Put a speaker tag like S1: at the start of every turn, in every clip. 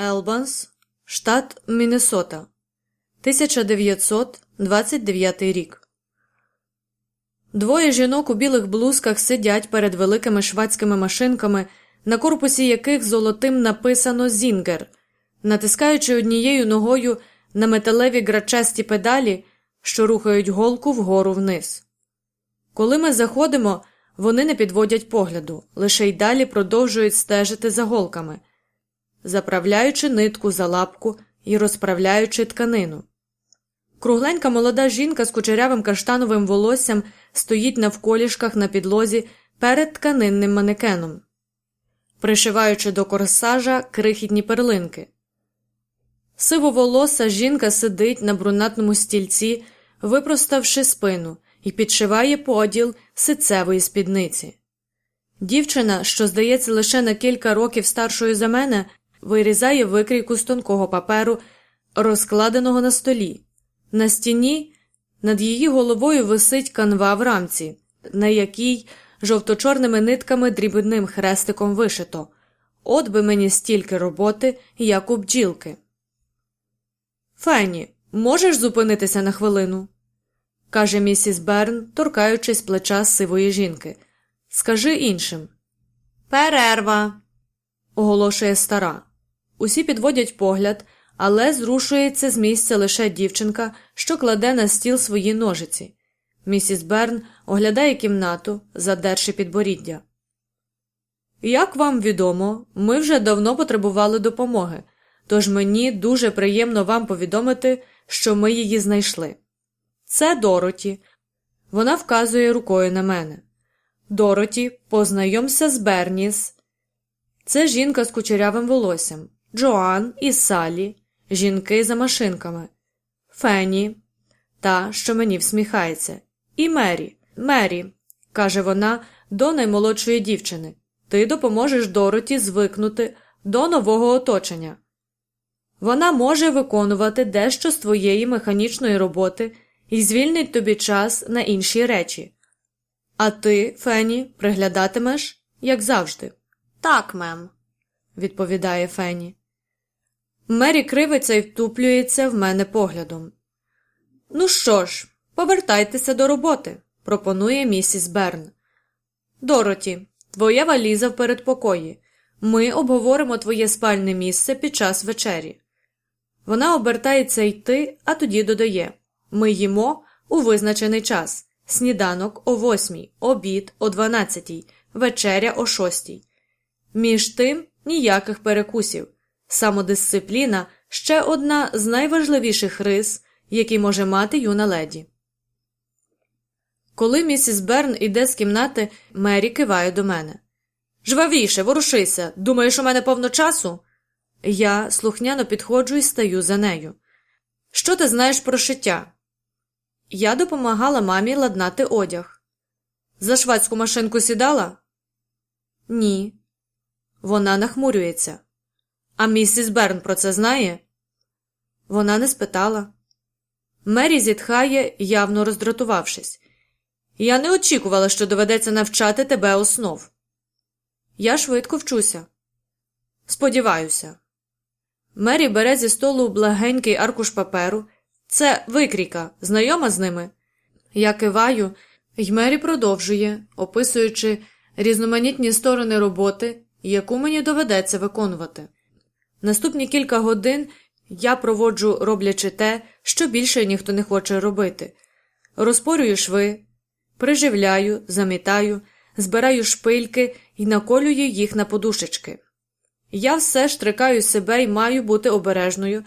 S1: Елбанс, штат Міннесота, 1929 рік. Двоє жінок у білих блузках сидять перед великими швадськими машинками, на корпусі яких золотим написано Зінгер, натискаючи однією ногою на металеві грачасті педалі, що рухають голку вгору вниз. Коли ми заходимо, вони не підводять погляду, лише й далі продовжують стежити за голками, заправляючи нитку за лапку і розправляючи тканину. Кругленька молода жінка з кучерявим каштановим волоссям стоїть навколішках на підлозі перед тканинним манекеном, пришиваючи до корсажа крихітні перлинки. Сивоволоса жінка сидить на брунатному стільці, випроставши спину, і підшиває поділ ситцевої спідниці. Дівчина, що здається лише на кілька років старшою за мене, вирізає викрійку з тонкого паперу, розкладеного на столі. На стіні над її головою висить канва в рамці, на якій жовто-чорними нитками дрібним хрестиком вишито От би мені стільки роботи, як у бджілки. Фені, можеш зупинитися на хвилину? каже місіс Берн, торкаючись плеча сивої жінки. Скажи іншим. Перерва. оголошує стара. Усі підводять погляд, але зрушується з місця лише дівчинка, що кладе на стіл свої ножиці. Місіс Берн оглядає кімнату, задерши підборіддя. Як вам відомо, ми вже давно потребували допомоги, тож мені дуже приємно вам повідомити, що ми її знайшли. Це Дороті. Вона вказує рукою на мене. Дороті, познайомся з Берніс. Це жінка з кучерявим волоссям, Джоан і Салі, жінки за машинками, Фені, та, що мені всміхається, і Мері, Мері, каже вона до наймолодшої дівчини. Ти допоможеш Дороті звикнути до нового оточення. Вона може виконувати дещо з твоєї механічної роботи і звільнить тобі час на інші речі. А ти, Фені, приглядатимеш, як завжди.
S2: Так, мем,
S1: відповідає Фені. Мері кривиться і втуплюється в мене поглядом. Ну що ж, повертайтеся до роботи, пропонує місіс Берн. Дороті, твоя валіза в передпокої. Ми обговоримо твоє спальне місце під час вечері. Вона обертається йти, а тоді додає Ми їмо у визначений час сніданок о восьмій, обід о дванадцятій, вечеря о шостій. Між тим ніяких перекусів. Самодисципліна ще одна з найважливіших рис, які може мати юна леді. Коли місіс Берн іде з кімнати, Мері киває до мене. Жвавіше, ворушися. Думаєш, у мене повно часу? Я слухняно підходжу і стаю за нею. Що ти знаєш про шиття? Я допомагала мамі ладнати одяг. За швадську машинку сідала? Ні. Вона нахмурюється. А місіс Берн про це знає? Вона не спитала. Мері зітхає, явно роздратувавшись. Я не очікувала, що доведеться навчати тебе основ. Я швидко вчуся. Сподіваюся. Мері бере зі столу благенький аркуш паперу. Це викрійка, знайома з ними. Я киваю, й Мері продовжує, описуючи різноманітні сторони роботи, яку мені доведеться виконувати. Наступні кілька годин я проводжу, роблячи те, що більше ніхто не хоче робити. Розпорюю шви, приживляю, замітаю, збираю шпильки і наколюю їх на подушечки. Я все штрикаю себе і маю бути обережною,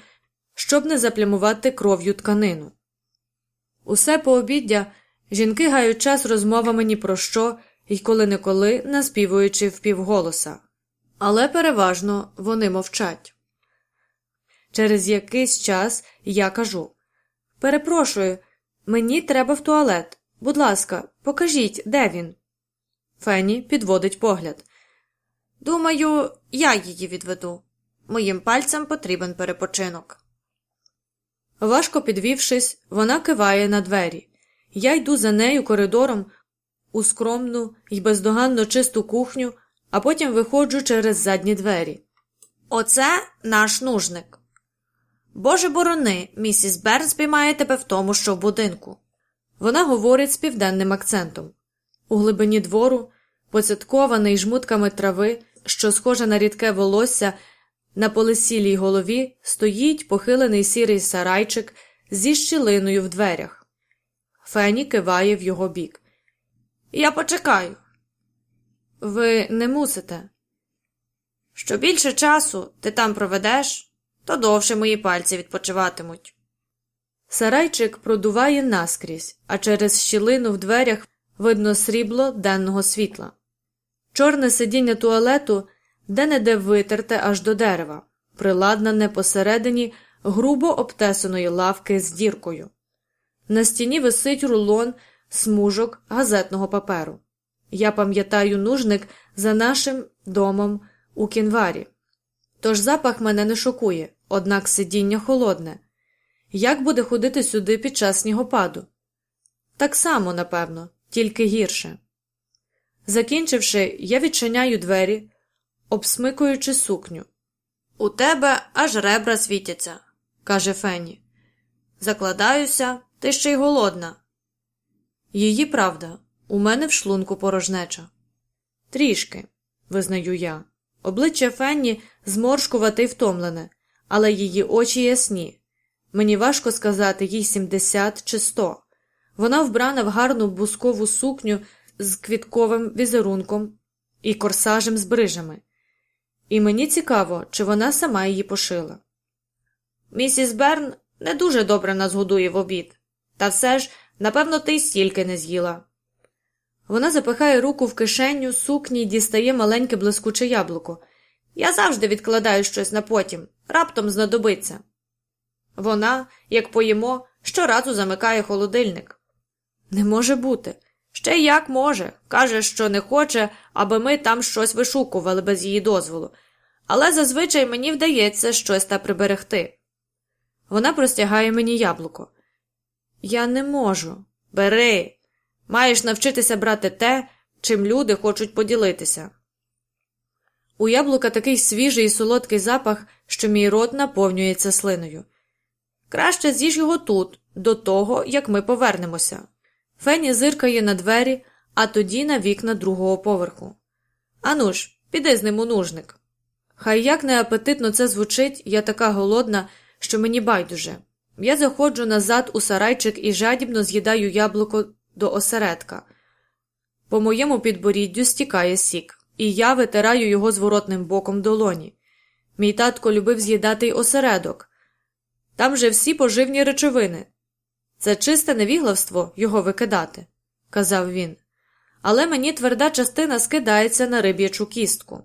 S1: щоб не заплямувати кров'ю тканину. Усе пообіддя жінки гають час розмовами ні про що і коли неколи наспівуючи впівголоса. Але переважно вони мовчать. Через якийсь час я кажу Перепрошую, мені треба в туалет. Будь ласка, покажіть, де він. Фені підводить погляд.
S2: Думаю, я її відведу. Моїм пальцям потрібен перепочинок.
S1: Важко підвівшись, вона киває на двері. Я йду за нею коридором у скромну й бездоганно чисту кухню, а потім виходжу через задні двері.
S2: Оце наш нужник. Боже борони, місіс Бернс піймає тебе в тому, що в будинку.
S1: Вона говорить з південним акцентом. У глибині двору, поцяткований жмутками трави, що схожа на рідке волосся, на полисілій голові стоїть похилений сірий сарайчик зі щілиною в дверях. Фені киває в його бік.
S2: Я почекаю.
S1: Ви не мусите.
S2: Що більше часу ти там проведеш, то довше мої пальці відпочиватимуть.
S1: Сарайчик продуває наскрізь, а через щілину в дверях видно срібло денного світла. Чорне сидіння туалету де-не-де витерте аж до дерева, приладнане посередині грубо обтесаної лавки з діркою. На стіні висить рулон смужок газетного паперу. Я пам'ятаю нужник за нашим домом у кінварі. Тож запах мене не шокує, однак сидіння холодне. Як буде ходити сюди під час снігопаду? Так само, напевно, тільки гірше. Закінчивши, я відчиняю двері, обсмикуючи сукню.
S2: У тебе аж ребра світяться,
S1: каже Фенні.
S2: Закладаюся, ти ще й голодна.
S1: Її правда, у мене в шлунку порожнеча. Трішки, визнаю я. Обличчя Фенні зморшкувате й втомлене, але її очі ясні. Мені важко сказати їй 70 чи 100. Вона вбрана в гарну бускову сукню з квітковим візерунком і корсажем з брижами. І мені цікаво, чи вона сама її пошила.
S2: Місіс Берн не дуже добре нас годує в обід, та все ж, напевно, ти й стільки не з'їла.
S1: Вона запихає руку в кишеню сукні й дістає маленьке блискуче яблуко.
S2: Я завжди відкладаю щось на потім, раптом знадобиться. Вона, як поїмо, щоразу замикає холодильник.
S1: Не може бути.
S2: Ще як може. Каже, що не хоче, аби ми там щось вишукували без її дозволу, але зазвичай мені вдається щось та приберегти.
S1: Вона простягає мені яблуко. Я не можу.
S2: Бери. Маєш навчитися брати те, чим люди хочуть поділитися.
S1: У яблука такий свіжий і солодкий запах, що мій рот наповнюється слиною.
S2: Краще з'їж його тут, до того, як ми повернемося.
S1: Фені зиркає на двері, а тоді на вікна другого поверху.
S2: Ану ж, піди з ним у нужник.
S1: Хай як неапетитно це звучить, я така голодна, що мені байдуже. Я заходжу назад у сарайчик і жадібно з'їдаю яблуко до осередка. По моєму підборіддю стікає сік, і я витираю його зворотним боком долоні. Мій татко любив з'їдати й осередок. Там же всі поживні речовини. Це чисте невіглавство його викидати, казав він. Але мені тверда частина скидається на риб'ячу кістку.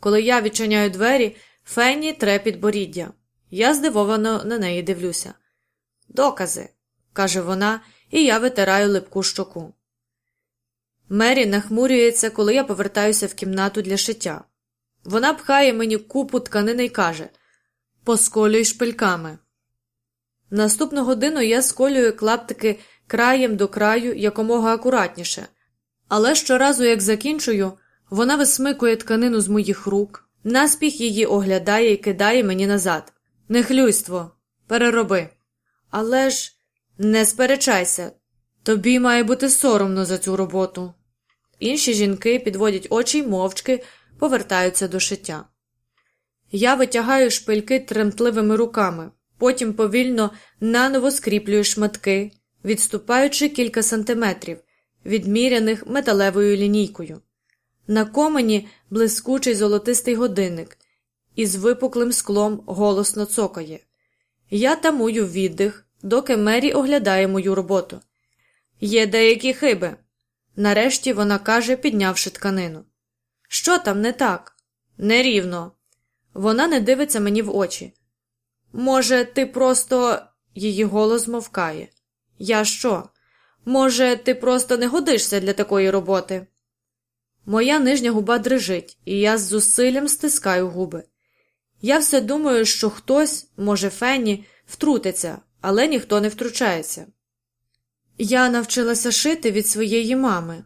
S1: Коли я відчиняю двері, Фенні тре підборіддя. Я здивовано на неї дивлюся. Докази, каже вона, і я витираю липку щоку. Мері нахмурюється, коли я повертаюся в кімнату для шиття. Вона пхає мені купу тканини і каже Посколюй шпильками. Наступну годину я сколюю клаптики краєм до краю якомога акуратніше, але щоразу, як закінчую, вона висмикує тканину з моїх рук, наспіх її оглядає і кидає мені назад. Нехлюйство, перероби. Але ж не сперечайся, тобі має бути соромно за цю роботу. Інші жінки підводять очі й мовчки повертаються до шиття. Я витягаю шпильки тремтливими руками, потім повільно наново скріплюю шматки, відступаючи кілька сантиметрів, відміряних металевою лінійкою. На комені блискучий золотистий годинник, із випуклим склом голосно цокає. Я тамую віддих, доки Мері оглядає мою роботу. Є деякі хиби. Нарешті вона каже, піднявши тканину. Що там не так? Нерівно. Вона не дивиться мені в очі. Може, ти просто. Її голос змовкає. Я що? Може, ти просто не годишся для такої роботи? Моя нижня губа дрижить, і я з зусиллям стискаю губи. Я все думаю, що хтось, може, Фенні, втрутиться, але ніхто не втручається. Я навчилася шити від своєї мами.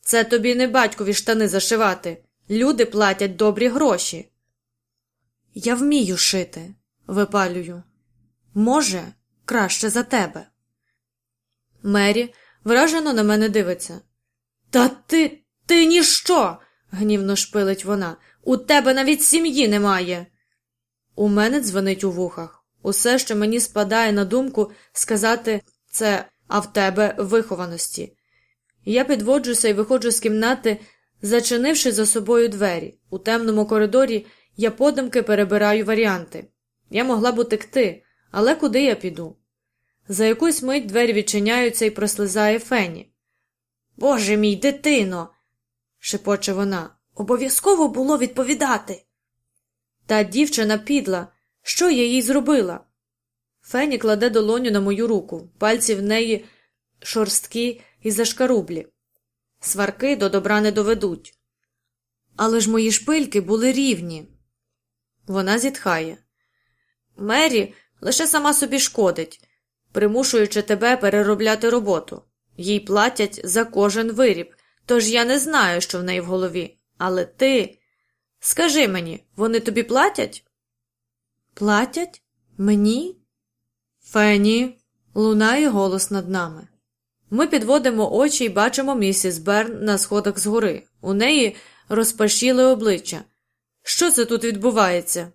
S1: Це тобі не батькові штани зашивати. Люди платять добрі гроші. Я вмію шити, випалюю. Може, краще за тебе. Мері вражено на мене дивиться. Та ти, ти ніщо, гнівно шпилить вона. У тебе навіть сім'ї немає. У мене дзвонить у вухах. Усе, що мені спадає на думку, сказати це, а в тебе вихованості. Я підводжуся і виходжу з кімнати, зачинивши за собою двері. У темному коридорі я подумки перебираю варіанти. Я могла б утекти, але куди я піду? За якусь мить двері відчиняються і прослизає Фені. Боже мій дитино, шепоче вона, обов'язково було відповідати. Та дівчина підла. Що я їй зробила? Фені кладе долоню на мою руку, пальці в неї шорсткі і зашкарублі. Сварки до добра не доведуть. Але ж мої шпильки були рівні. Вона зітхає. Мері лише сама собі шкодить, примушуючи тебе переробляти роботу. Їй платять за кожен виріб, тож я не знаю, що в неї в голові. Але ти. Скажи мені, вони тобі платять? Платять? Мені? Фені, лунає голос над нами. Ми підводимо очі і бачимо місіс Берн на сходах згори. У неї розпашіли обличчя. Що це тут відбувається?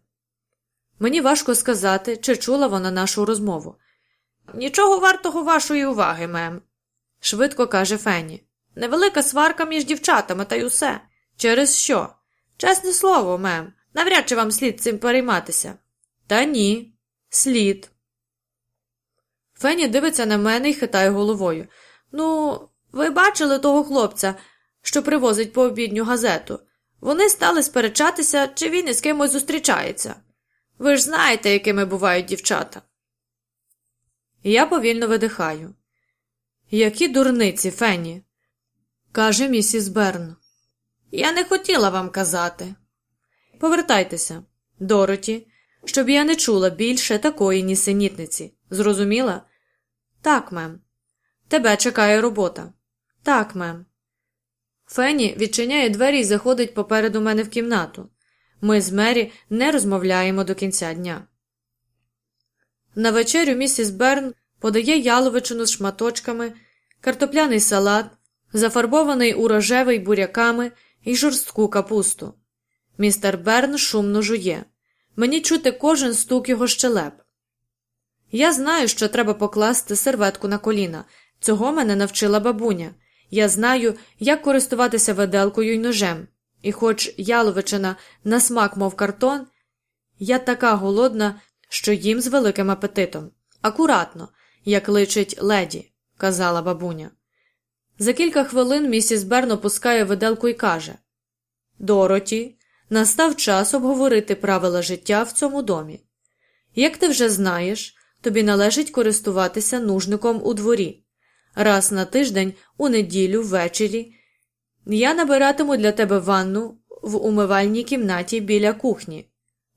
S1: Мені важко сказати, чи чула вона нашу розмову. Нічого вартого вашої уваги, мем, швидко каже Фенні. Невелика сварка між дівчатами та й усе. Через що? Чесне слово, мем, навряд чи вам слід цим перейматися. Та ні, слід. Фенні дивиться на мене і хитає головою. Ну, ви бачили того хлопця, що привозить по обідню газету. Вони стали сперечатися, чи він із кимось зустрічається. Ви ж знаєте, якими бувають дівчата. Я повільно видихаю. Які дурниці, Фенні, каже місіс Берн. Я не хотіла вам казати. Повертайтеся, Дороті, щоб я не чула більше такої нісенітниці. Зрозуміла? Так, мем. Тебе чекає робота. Так, мем. Фенні відчиняє двері і заходить попереду мене в кімнату. Ми з Мері не розмовляємо до кінця дня. На вечерю місіс Берн подає яловичину з шматочками, картопляний салат, зафарбований у рожевий буряками і жорстку капусту. Містер Берн шумно жує. Мені чути кожен стук його щелеп. Я знаю, що треба покласти серветку на коліна. Цього мене навчила бабуня. Я знаю, як користуватися виделкою й ножем. І хоч яловичина на смак, мов картон, я така голодна, що їм з великим апетитом. Акуратно, як личить леді, казала бабуня. За кілька хвилин місіс Берн опускає виделку і каже Дороті, настав час обговорити правила життя в цьому домі. Як ти вже знаєш, тобі належить користуватися нужником у дворі. Раз на тиждень, у неділю, ввечері, я набиратиму для тебе ванну в умивальній кімнаті біля кухні.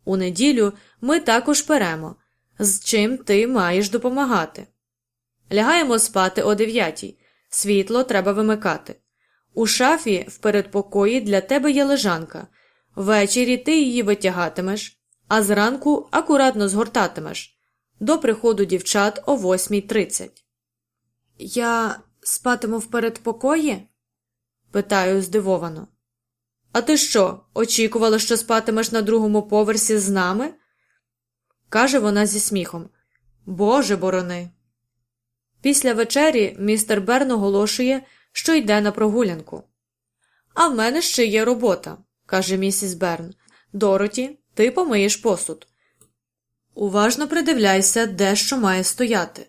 S1: У неділю ми також перемо, з чим ти маєш допомагати. Лягаємо спати о дев'ятій. Світло треба вимикати. У шафі в передпокої для тебе є лежанка. Ввечері ти її витягатимеш, а зранку акуратно згортатимеш до приходу дівчат о 8.30. Я спатиму в передпокої? питаю здивовано. А ти що, очікувала, що спатимеш на другому поверсі з нами? каже вона зі сміхом. Боже борони. Після вечері містер Берн оголошує, що йде на прогулянку. А в мене ще є робота, каже місіс Берн. Дороті, ти помиєш посуд. Уважно придивляйся, де що має стояти.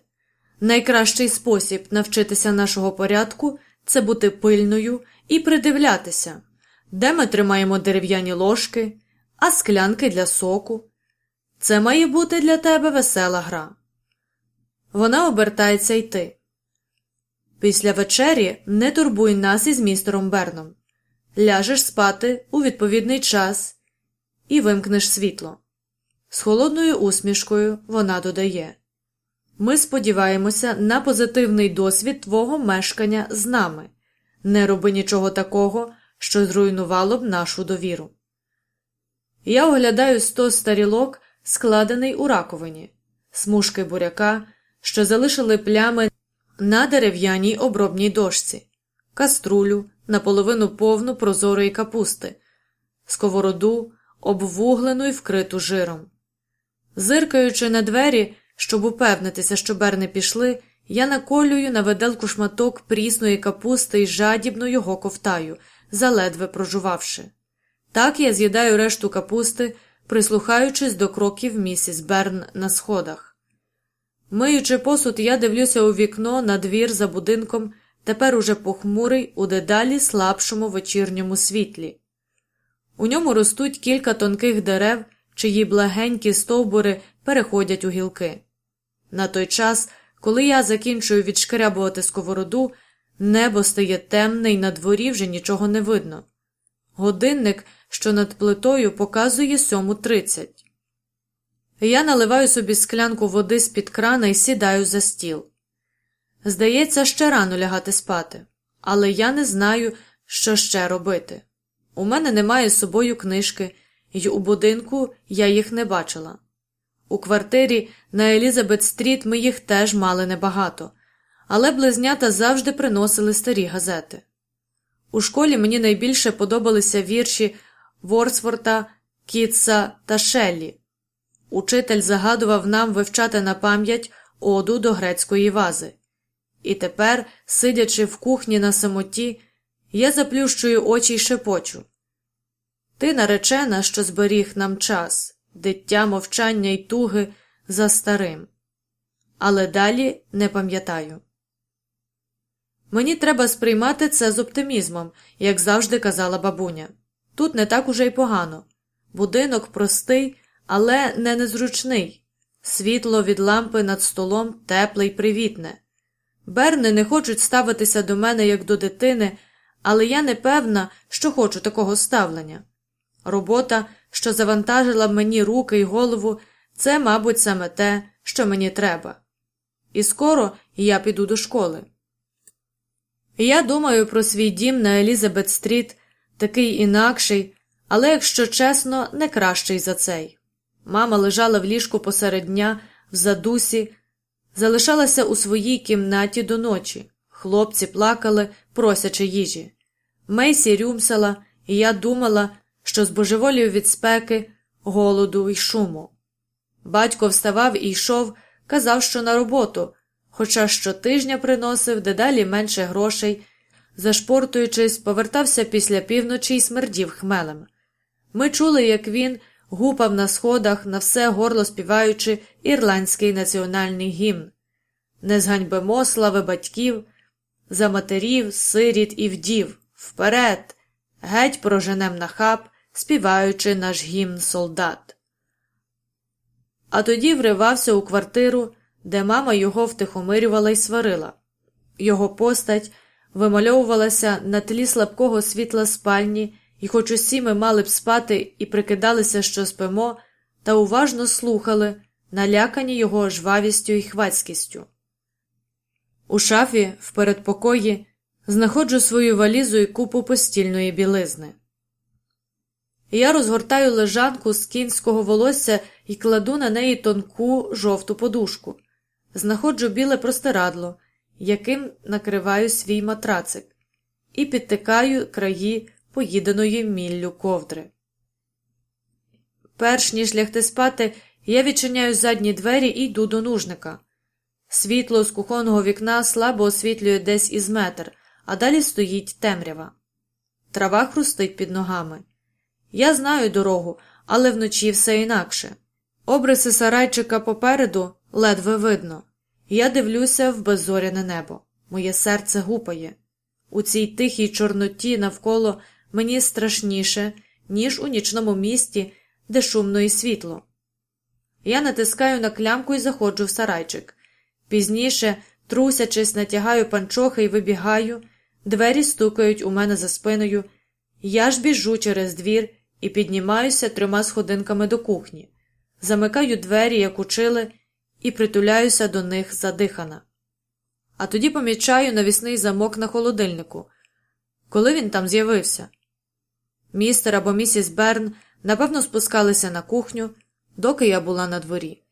S1: Найкращий спосіб навчитися нашого порядку це бути пильною і придивлятися, де ми тримаємо дерев'яні ложки, а склянки для соку. Це має бути для тебе весела гра. Вона обертається йти. Після вечері не турбуй нас із містером Берном. Ляжеш спати у відповідний час і вимкнеш світло. З холодною усмішкою вона додає Ми сподіваємося на позитивний досвід твого мешкання з нами. Не роби нічого такого, що зруйнувало б нашу довіру. Я оглядаю сто старілок, складений у раковині, смужки буряка, що залишили плями на дерев'яній обробній дошці, каструлю, наполовину повну прозорої капусти, сковороду, обвуглену й вкриту жиром. Зиркаючи на двері, щоб упевнитися, що берни пішли, я наколюю на виделку шматок прісної капусти і жадібно його ковтаю, заледве прожувавши. Так я з'їдаю решту капусти, прислухаючись до кроків місіс Берн на сходах. Миючи посуд, я дивлюся у вікно на двір за будинком, тепер уже похмурий у дедалі слабшому вечірньому світлі. У ньому ростуть кілька тонких дерев, чиї благенькі стовбури переходять у гілки. На той час, коли я закінчую відшкрябувати сковороду, небо стає темне і на дворі вже нічого не видно. Годинник, що над плитою, показує сьому тридцять. Я наливаю собі склянку води з під крана і сідаю за стіл. Здається, ще рано лягати спати, але я не знаю, що ще робити. У мене немає з собою книжки, і у будинку я їх не бачила. У квартирі на Елізабет Стріт ми їх теж мали небагато, але близнята завжди приносили старі газети. У школі мені найбільше подобалися вірші Ворсворта, Кітса та Шеллі. Учитель загадував нам вивчати на пам'ять оду до грецької вази. І тепер, сидячи в кухні на самоті, я заплющую очі й шепочу. Ти наречена, що зберіг нам час, дитя мовчання й туги за старим. Але далі не пам'ятаю. Мені треба сприймати це з оптимізмом, як завжди казала бабуня. Тут не так уже й погано. Будинок простий, але не незручний. Світло від лампи над столом тепле й привітне. Берни не хочуть ставитися до мене як до дитини, але я не певна, що хочу такого ставлення. Робота, що завантажила мені руки й голову, це, мабуть, саме те, що мені треба. І скоро я піду до школи. Я думаю про свій дім на Елізабет Стріт, такий інакший, але, якщо чесно, не кращий за цей. Мама лежала в ліжку посеред дня, в задусі, залишалася у своїй кімнаті до ночі. Хлопці плакали, просячи їжі. Мейсі рюмсала, і я думала, що збожеволів від спеки, голоду й шуму. Батько вставав і йшов, казав, що на роботу, хоча щотижня приносив дедалі менше грошей, зашпортуючись, повертався після півночі й смердів хмелем. Ми чули, як він гупав на сходах, на все горло співаючи ірландський національний гімн. Не зганьбимо слави батьків, за матерів, сиріт і вдів, вперед, геть проженем на хаб, співаючи наш гімн солдат. А тоді вривався у квартиру, де мама його втихомирювала й сварила. Його постать вимальовувалася на тлі слабкого світла спальні, і, хоч усі ми мали б спати і прикидалися, що спимо, та уважно слухали, налякані його жвавістю і хвацькістю. У шафі, в передпокої, знаходжу свою валізу і купу постільної білизни. Я розгортаю лежанку з кінського волосся і кладу на неї тонку жовту подушку, знаходжу біле простирадло, яким накриваю свій матрацик, і підтикаю краї поїденої міллю ковдри. Перш ніж лягти спати, я відчиняю задні двері і йду до нужника. Світло з кухонного вікна слабо освітлює десь із метр, а далі стоїть темрява. Трава хрустить під ногами. Я знаю дорогу, але вночі все інакше. Обриси сарайчика попереду ледве видно. Я дивлюся в беззоряне небо. Моє серце гупає. У цій тихій чорноті навколо мені страшніше, ніж у нічному місті, де шумно і світло. Я натискаю на клямку і заходжу в сарайчик. Пізніше, трусячись, натягаю панчохи і вибігаю, двері стукають у мене за спиною. Я ж біжу через двір і піднімаюся трьома сходинками до кухні, замикаю двері, як учили, і притуляюся до них задихана. А тоді помічаю навісний замок на холодильнику. Коли він там з'явився? Містер або місіс Берн Напевно, спускалися на кухню, доки я була на дворі.